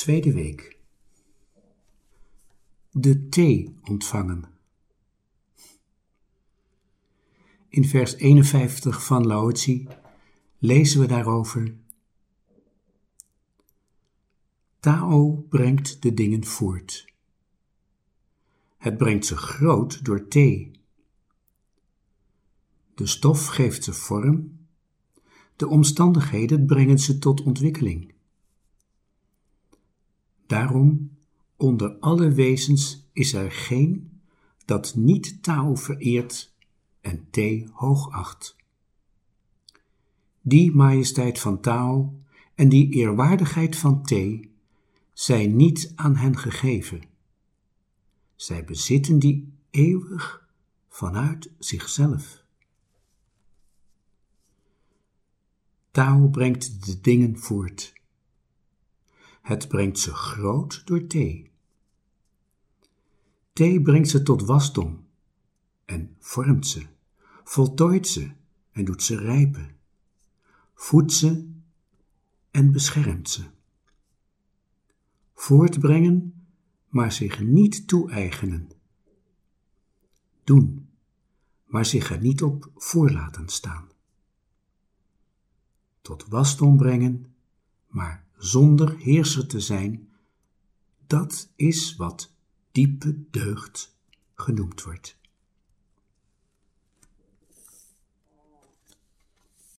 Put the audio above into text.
Tweede week. De thee ontvangen. In vers 51 van Laotzi lezen we daarover. Tao brengt de dingen voort. Het brengt ze groot door thee. De stof geeft ze vorm, de omstandigheden brengen ze tot ontwikkeling. Daarom, onder alle wezens is er geen dat niet Tao vereert en thee hoogacht. Die majesteit van Tao en die eerwaardigheid van thee zijn niet aan hen gegeven. Zij bezitten die eeuwig vanuit zichzelf. Tao brengt de dingen voort. Het brengt ze groot door thee. Thee brengt ze tot wasdom en vormt ze, voltooit ze en doet ze rijpen, voedt ze en beschermt ze. Voortbrengen, maar zich niet toe-eigenen. Doen, maar zich er niet op voor laten staan. Tot wasdom brengen, maar zonder heerser te zijn, dat is wat diepe deugd genoemd wordt.